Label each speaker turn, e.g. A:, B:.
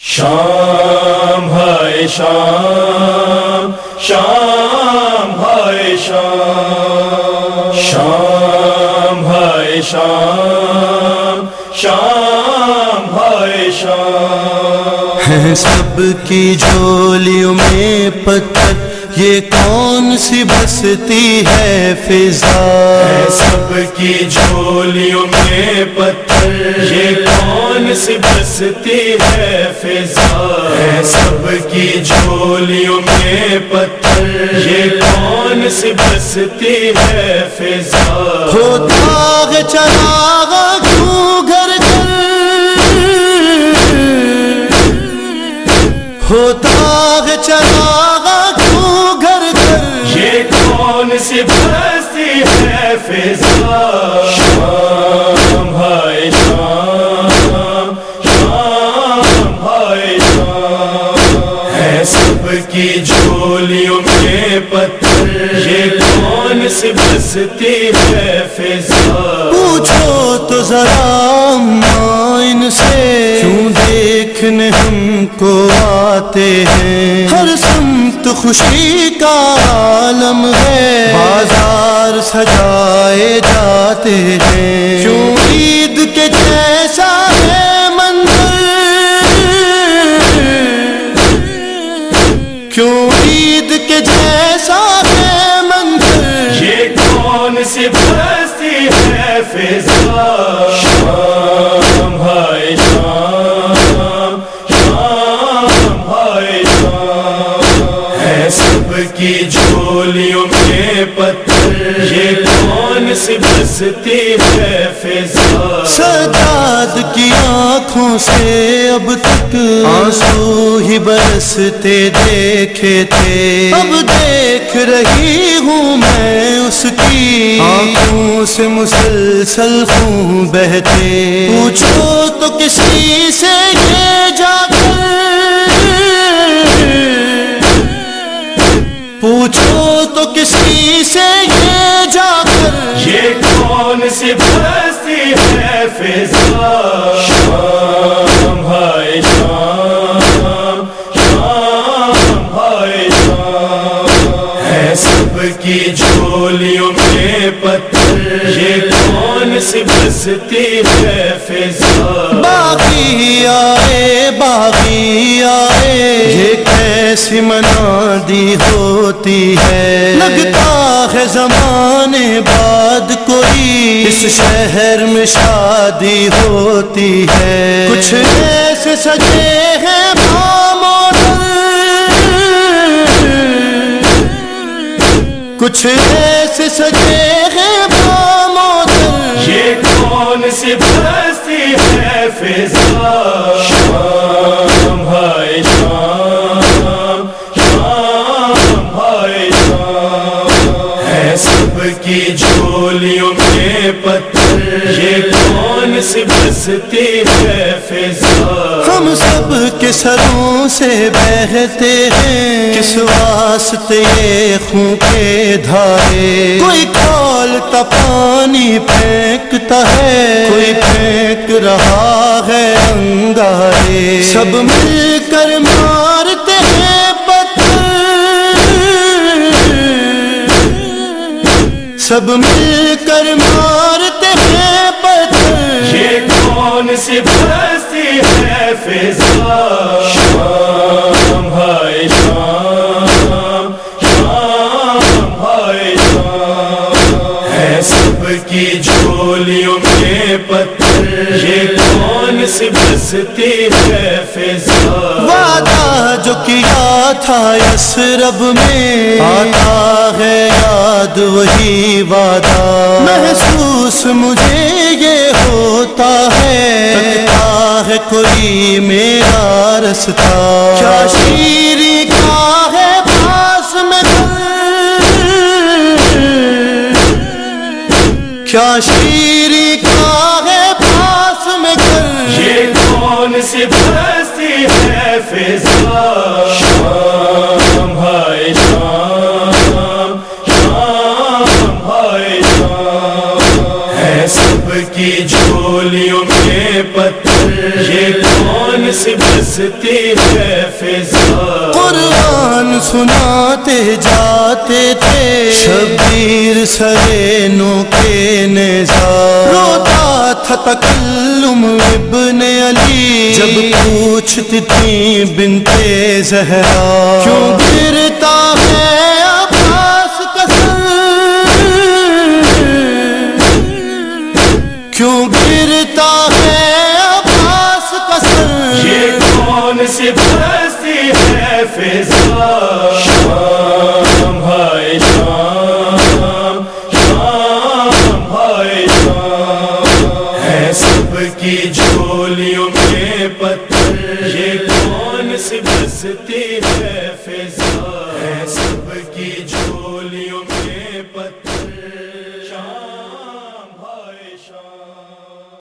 A: شام ہے شام شام ہے شام شام ہے شام شام ہے شام۔
B: ہیں سب کی جھولیوں میں پتک یہ کون سی بستی ہے فضا؟
A: ہے سب کی جھولیوں میں پتھر۔ یہ کون سی بستی ہے فضا؟ ہے سب کی جھولیوں میں پتھر۔ یہ کون سی بستی ہے فضا؟
B: ہوتا ہے چراغ گھر گھر؟ ہوتا ہے چراغ
A: بستی ہے فضا۔ شام بھائی شام شام بھائی شام۔ ہے سب کی جو میں پتھر یہ کون سی بستی ہے فضا؟
B: پوچھو تو ذرا مائن سے کیوں دیکھنے ہم کو آتے ہیں؟ ہر سمت خوشی کا عالم ہے بازار سجائے جاتے ہیں۔ کیوں عید
A: سے بستی ہے فضا شام ہے سب کی جھولیوں میں پتھر، یہ کون سی بستی ہے فضا؟
B: سجاد کی آنکھوں سے اب تک آنسو ہی برستے دیکھے تھے۔ اب دیکھ رہی ہوں میں اس کی۔ آنکھوں سے مسلسل خون بہتے۔ پوچھو تو کسی سے یہ جا کر۔ پوچھو تو کسی سے یہ جا کر
A: یہ کون سی بستی ہے فضا؟ شام ہے شام شام ہے شام۔ ہے سب کی جھولیوں میں پتھر۔ یہ کون سی بستی ہے فضا؟
B: باغی آئے باغی آئے۔ یہ کیسی منادی ہوتی ہے۔ لگتا ہے زمانے بعد کوئی۔ اس شہر میں شادی ہوتی ہے۔ کچھ ایسے سجے ہیں کچھ ایسے سجے ہیں
A: یہ کون سی بستی یہ کون سی بستی ہے فضا؟
B: ہم سب کے سروں سے بہتے ہیں؟ کس واسطے یہ خون کے دھارے؟ کوئی کھولتا پانی پھینکتا ہے کوئی پھینک رہا ہے انگارے؟ سب مل سب مل کر مارتے ہیں پتھر۔
A: یہ کون سی بستی ہے فضا؟ شام ہے شام شام ہے شام۔ ہے سب کی جھولیوں میں پتھر۔ یہ کون سی بستی ہے فضا؟
B: وعدہ جو کیا تھا یسرب میں آتا ہے یاد وہی وعدہ۔ محسوس مجھے یہ ہوتا ہے ہے کوئی میرا رستا کیا شیری کا ہے پاس میں؟ کیا شیری کا ہے پاس میں
A: یہ کون سی بستی ہے فضا؟ سی بستی ہے فضا۔
B: قرآن سناتے جاتے تھے۔ شبیر سرینوں کے نظار۔ روتا تھا تکلم ابن علی۔ جب پوچھتی تھی بنتے زہرا۔ کیوں گرتا ہے گرزتی ہے
A: فضا ہے سب کی جو